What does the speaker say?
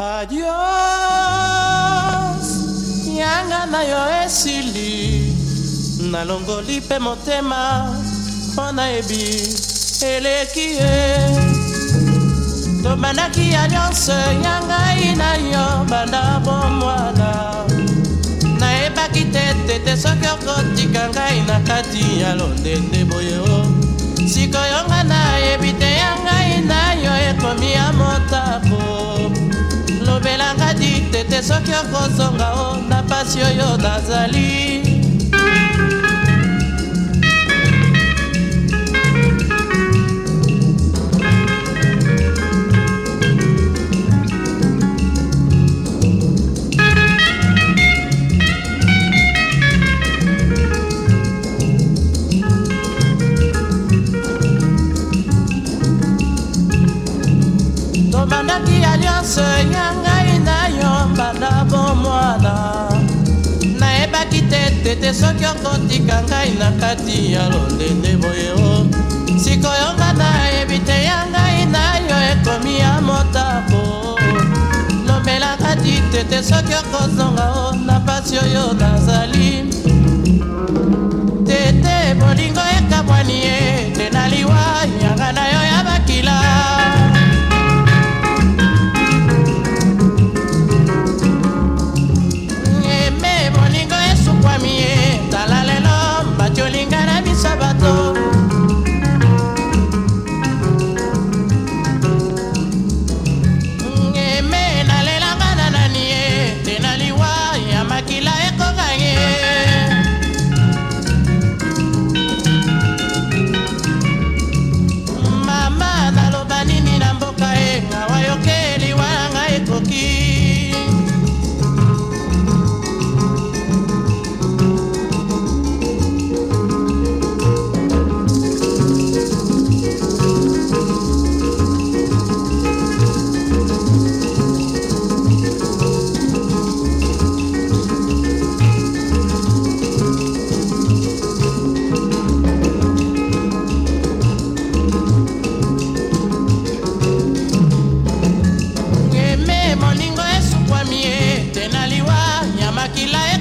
adios yanga na yo esili nalongoli mpe motema mpo nayebi eleki ye tobandaki ya nyonso ya ngai na yo banda bomwana nayebaki te tete soki okotika ngai na kati ya londende boye te soki okozonga o na pasi oyo nazali tobandaki ya nyonso enyanga banda bomwana nayebaki te tete soki okotika ngai na kati ya lolende boye o sikoyo nga nayebi te ya ngai na yo ekomi ya motabo lobelaka ti tete soki okozonga o na pasi oyo nazali Gracias.